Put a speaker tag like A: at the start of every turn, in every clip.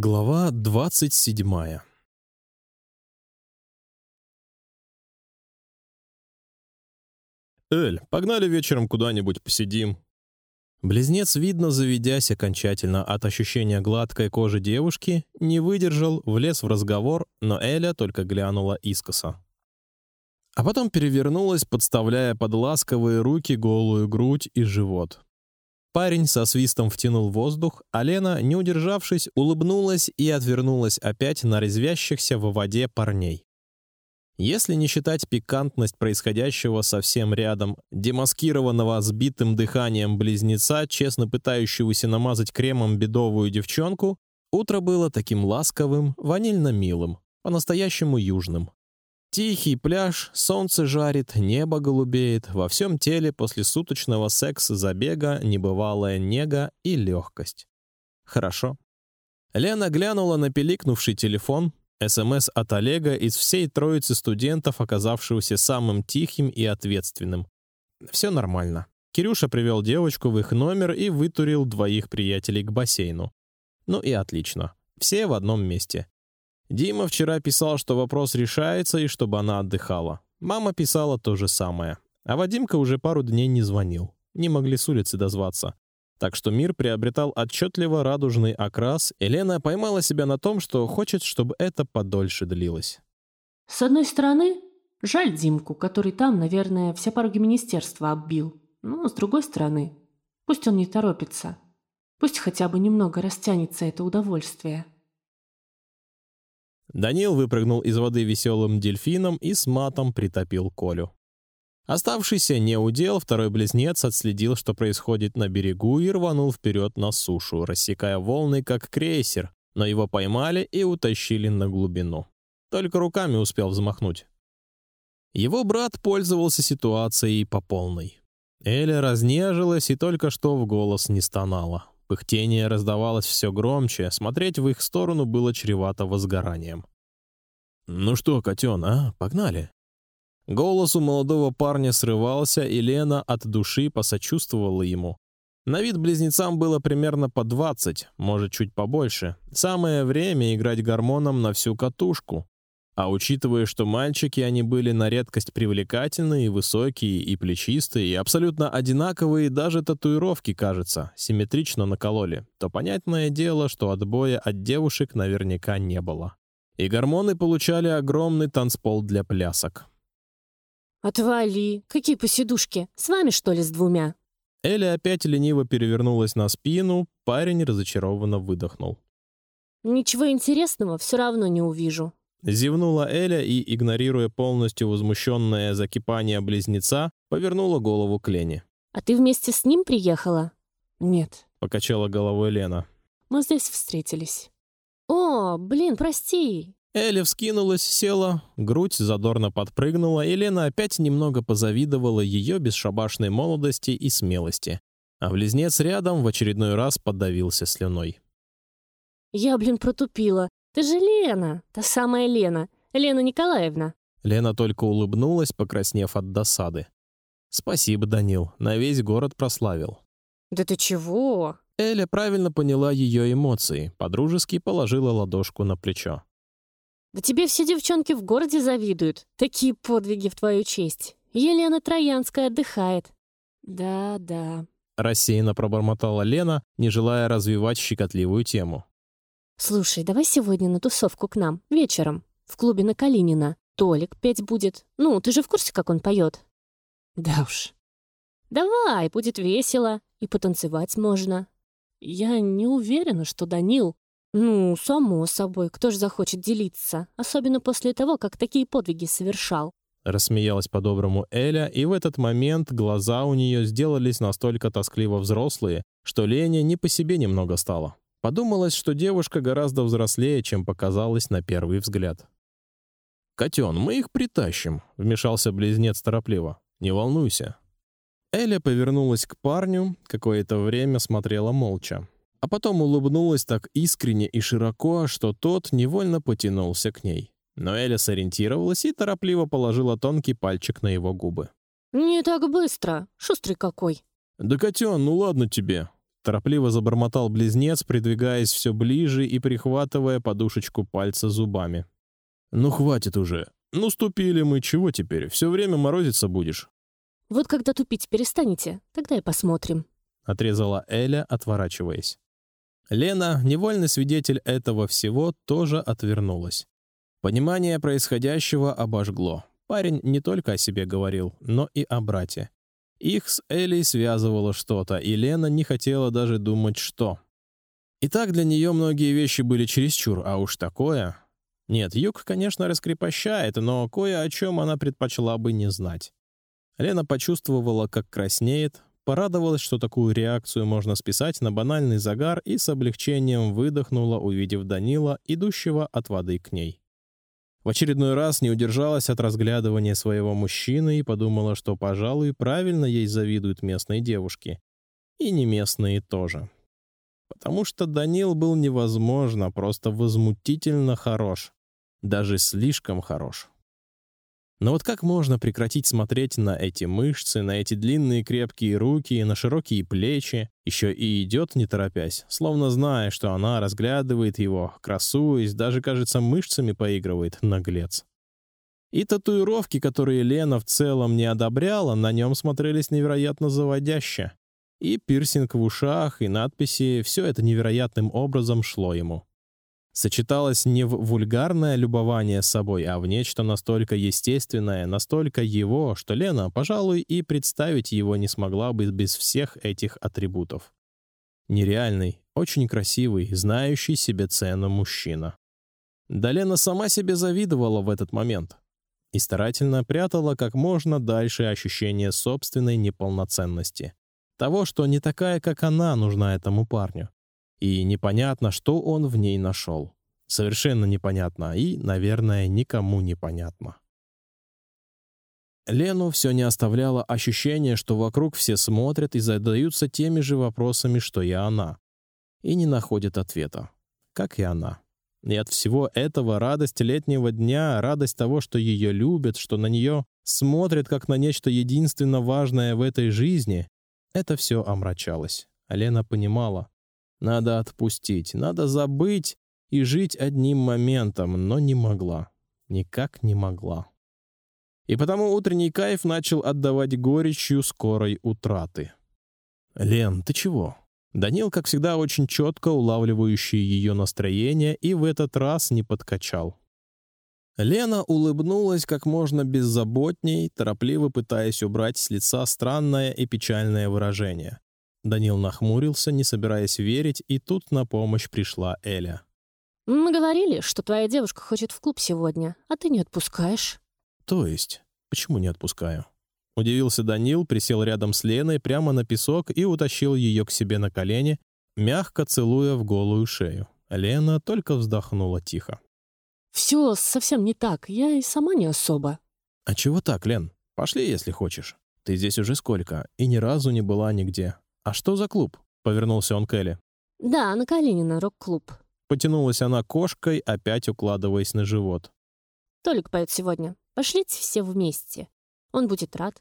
A: Глава двадцать седьмая. Эль, погнали вечером куда-нибудь посидим. Близнец, видно, заведясь окончательно от ощущения гладкой кожи девушки, не выдержал, влез в разговор, но Эля только глянула искоса. А потом перевернулась, подставляя под ласковые руки голую грудь и живот. Парень со свистом втянул воздух, а Лена, не удержавшись, улыбнулась и отвернулась опять на резвящихся в воде парней. Если не считать пикантность происходящего совсем рядом, демаскированного сбитым дыханием близнеца, честно пытающегося намазать кремом бедовую девчонку, утро было таким ласковым, ванильно милым, по-настоящему южным. Тихий пляж, солнце жарит, небо голубеет, во всем теле после суточного секса забега небывалая нега и легкость. Хорошо. Лена глянула на пиликнувший телефон. СМС от Олега из всей троицы студентов, оказавшегося самым тихим и ответственным. Все нормально. Кирюша привел девочку в их номер и вытурил двоих приятелей к бассейну. Ну и отлично. Все в одном месте. Дима вчера писал, что вопрос решается и чтобы она отдыхала. Мама писала то же самое. А Вадимка уже пару дней не звонил. Не могли с улицы дозваться. Так что мир приобретал отчетливо радужный окрас. Елена поймала себя на том, что хочет, чтобы это подольше длилось.
B: С одной стороны, жаль Димку, который там, наверное, все пороги министерства оббил. Но с другой стороны, пусть он не торопится. Пусть хотя бы немного растянется это удовольствие.
A: Данил выпрыгнул из воды веселым дельфином и с матом притопил Колю. Оставшийся не удел, второй близнец отследил, что происходит на берегу и рванул вперед на сушу, рассекая волны как крейсер, но его поймали и утащили на глубину. Только руками успел взмахнуть. Его брат пользовался ситуацией по полной. Эля разнежилась и только что в голос не стонала. Пыхтение раздавалось все громче, смотреть в их сторону было чревато возгоранием. Ну что, котен, а, погнали. Голос у молодого парня срывался, и Лена от души посочувствовала ему. На вид близнецам было примерно по двадцать, может чуть побольше. Самое время играть гормоном на всю катушку. А учитывая, что мальчики они были на редкость привлекательные, высокие и плечистые, и абсолютно одинаковые, даже татуировки, кажется, симметрично накололи, то понятное дело, что отбоя от девушек наверняка не было. И гормоны получали огромный танцпол для плясок.
C: Отвали! Какие посидушки? С вами что ли с двумя?
A: Эля опять лениво перевернулась на спину. Парень разочарованно выдохнул.
C: Ничего интересного все равно не увижу.
A: Зевнула Эля и, игнорируя полностью возмущенное закипание близнеца, повернула голову к Лене.
C: А ты вместе с ним приехала?
B: Нет.
A: Покачала головой Лена.
B: Мы здесь встретились.
C: О, блин, прости.
A: Эля вскинулась, села, грудь задорно подпрыгнула, и Лена опять немного позавидовала ее бесшабашной молодости и смелости. А близнец рядом в очередной раз подавился слюной.
C: Я, блин, протупила. Ты же Лена, та самая Лена, Лена Николаевна.
A: Лена только улыбнулась, покраснев от досады. Спасибо, Данил, на весь город прославил.
C: Да ты чего?
A: Эля правильно поняла ее эмоции, подружески положила ладошку на плечо.
C: Да тебе все девчонки в городе завидуют. Такие подвиги в твою честь. Елена Троянская отдыхает.
B: Да, да.
A: Рассеянно пробормотала Лена, не желая развивать щекотливую тему.
C: Слушай, давай сегодня на тусовку к нам, вечером, в клубе на Калинина. Толик петь будет. Ну, ты же в курсе, как он поет?
B: Да уж.
C: Давай, будет весело. И потанцевать можно.
B: Я не уверена, что Данил...
C: Ну, само собой, кто же захочет делиться? Особенно после того, как такие подвиги совершал.
A: Рассмеялась по-доброму Эля, и в этот момент глаза у нее сделались настолько тоскливо взрослые, что Лене не по себе немного стало. Подумалось, что девушка гораздо взрослее, чем показалось на первый взгляд. Котен, мы их притащим, вмешался близнец торопливо. Не волнуйся. Эля повернулась к парню, какое-то время смотрела молча, а потом улыбнулась так искренне и широко, что тот невольно потянулся к ней. Но Эля сориентировалась и торопливо положила тонкий пальчик на его губы.
C: Не так быстро, шустрый какой.
A: Да котен, ну ладно тебе, торопливо забормотал близнец, придвигаясь все ближе и прихватывая подушечку пальца зубами. «Ну хватит уже. Ну ступили мы, чего теперь? Все время морозиться будешь».
C: «Вот когда тупить перестанете, тогда и посмотрим», —
A: отрезала Эля, отворачиваясь. Лена, невольный свидетель этого всего, тоже отвернулась. Понимание происходящего обожгло. Парень не только о себе говорил, но и о брате. Их с Элей связывало что-то, и Лена не хотела даже думать, что. И так для нее многие вещи были чересчур, а уж такое... Нет, Юг, конечно, раскрепощает, но кое о чем она предпочла бы не знать. Лена почувствовала, как краснеет, порадовалась, что такую реакцию можно списать на банальный загар и с облегчением выдохнула, увидев Данила, идущего от воды к ней. В очередной раз не удержалась от разглядывания своего мужчины и подумала, что, пожалуй, правильно ей завидуют местные девушки. И не местные тоже. Потому что Данил был невозможно, просто возмутительно хорош. Даже слишком хорош. Но вот как можно прекратить смотреть на эти мышцы, на эти длинные крепкие руки, на широкие плечи, еще и идет не торопясь, словно зная, что она разглядывает его, красуясь, даже, кажется, мышцами поигрывает, наглец. И татуировки, которые Лена в целом не одобряла, на нем смотрелись невероятно заводяще. И пирсинг в ушах, и надписи — все это невероятным образом шло ему сочеталось не в вульгарное любование собой, а в нечто настолько естественное, настолько его, что Лена, пожалуй, и представить его не смогла бы без всех этих атрибутов. Нереальный, очень красивый, знающий себе цену мужчина. Да Лена сама себе завидовала в этот момент и старательно прятала как можно дальше ощущение собственной неполноценности, того, что не такая, как она, нужна этому парню и непонятно, что он в ней нашел. Совершенно непонятно и, наверное, никому непонятно. Лену все не оставляло ощущение, что вокруг все смотрят и задаются теми же вопросами, что и она, и не находят ответа, как и она. И от всего этого радость летнего дня, радость того, что ее любят, что на нее смотрят как на нечто единственно важное в этой жизни, это все омрачалось. Лена понимала, надо отпустить, надо забыть и жить одним моментом, но не могла. Никак не могла. И потому утренний кайф начал отдавать горечью скорой утраты. «Лен, ты чего?» Данил, как всегда, очень четко улавливающий ее настроение, и в этот раз не подкачал. Лена улыбнулась как можно беззаботней, торопливо пытаясь убрать с лица странное и печальное выражение. Данил нахмурился, не собираясь верить, и тут на помощь пришла Эля.
C: «Мы говорили, что твоя девушка хочет в клуб сегодня, а ты не отпускаешь».
A: «То есть? Почему не отпускаю?» Удивился Данил, присел рядом с Леной прямо на песок и утащил ее к себе на колени, мягко целуя в голую шею. Лена только вздохнула тихо.
C: «Все совсем не так, я и сама не особо».
A: «А чего так, Лен? Пошли, если хочешь. Ты здесь уже сколько, и ни разу не была нигде. «А что за клуб?» — повернулся он к Элли.
C: «Да, на Калинина, рок-клуб».
A: Потянулась она кошкой, опять укладываясь на живот.
C: «Толик поет сегодня. Пошлите все вместе. Он будет рад.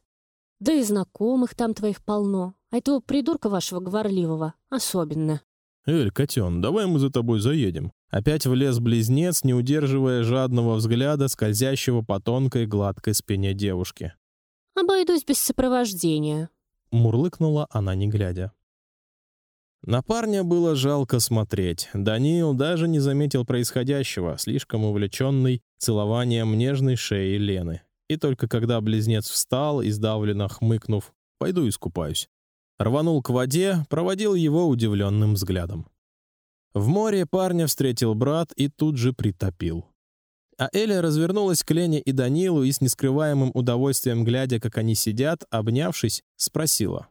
C: Да и знакомых там твоих полно. А этого придурка вашего говорливого особенно».
A: «Эль, котен, давай мы за тобой заедем». Опять влез близнец, не удерживая жадного взгляда, скользящего по тонкой гладкой спине девушки.
C: «Обойдусь без сопровождения»,
A: мурлыкнула она не глядя. На парня было жалко смотреть. Даниил даже не заметил происходящего, слишком увлеченный целованием нежной шеи Лены. И только когда близнец встал, издавленно хмыкнув, «Пойду искупаюсь», рванул к воде, проводил его удивленным взглядом. В море парня встретил брат и тут же притопил. А Эля развернулась к Лене и Данилу и с нескрываемым удовольствием, глядя, как они сидят, обнявшись, спросила.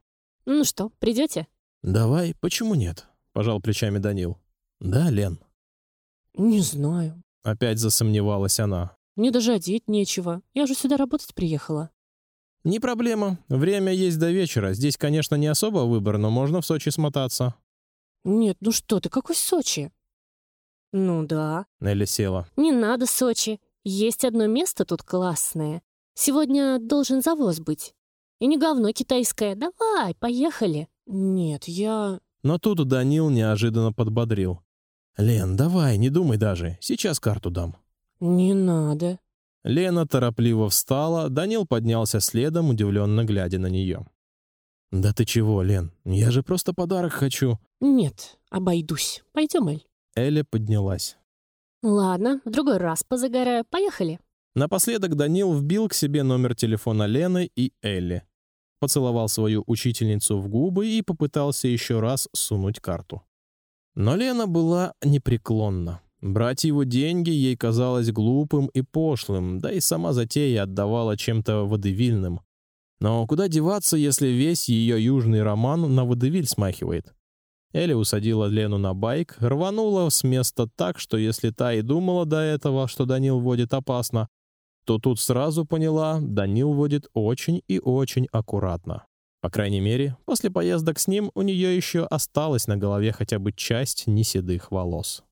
C: «Ну что, придете?»
A: «Давай, почему нет?» — пожал плечами Данил. «Да, Лен?»
C: «Не знаю».
A: Опять засомневалась она.
C: «Мне даже одеть нечего. Я же сюда работать приехала».
A: «Не проблема. Время есть до вечера. Здесь, конечно, не особо выбор, но можно в Сочи смотаться».
C: «Нет, ну что ты, какой Сочи?» «Ну да».
A: Нелли села.
C: «Не надо Сочи. Есть одно место тут классное. Сегодня должен завоз быть. И не говно китайское. Давай, поехали». «Нет, я...»
A: Но тут Данил неожиданно подбодрил. «Лен, давай, не думай даже. Сейчас карту дам».
B: «Не надо».
A: Лена торопливо встала, Данил поднялся следом, удивленно глядя на нее. «Да ты чего, Лен? Я же просто подарок хочу».
B: «Нет, обойдусь. Пойдем, Эль».
A: Эля поднялась.
C: Ладно, в другой раз позагораю. Поехали.
A: Напоследок Данил вбил к себе номер телефона Лены и Элли. Поцеловал свою учительницу в губы и попытался еще раз сунуть карту. Но Лена была непреклонна. Брать его деньги ей казалось глупым и пошлым, да и сама затея отдавала чем-то водевильным. Но куда деваться, если весь ее южный роман на водевиль смахивает? Элли усадила Лену на байк, рванула с места так, что если та и думала до этого, что Данил водит опасно, то тут сразу поняла, Данил водит очень и очень аккуратно. По крайней мере, после поездок с ним у нее еще осталась на голове хотя бы часть неседых волос.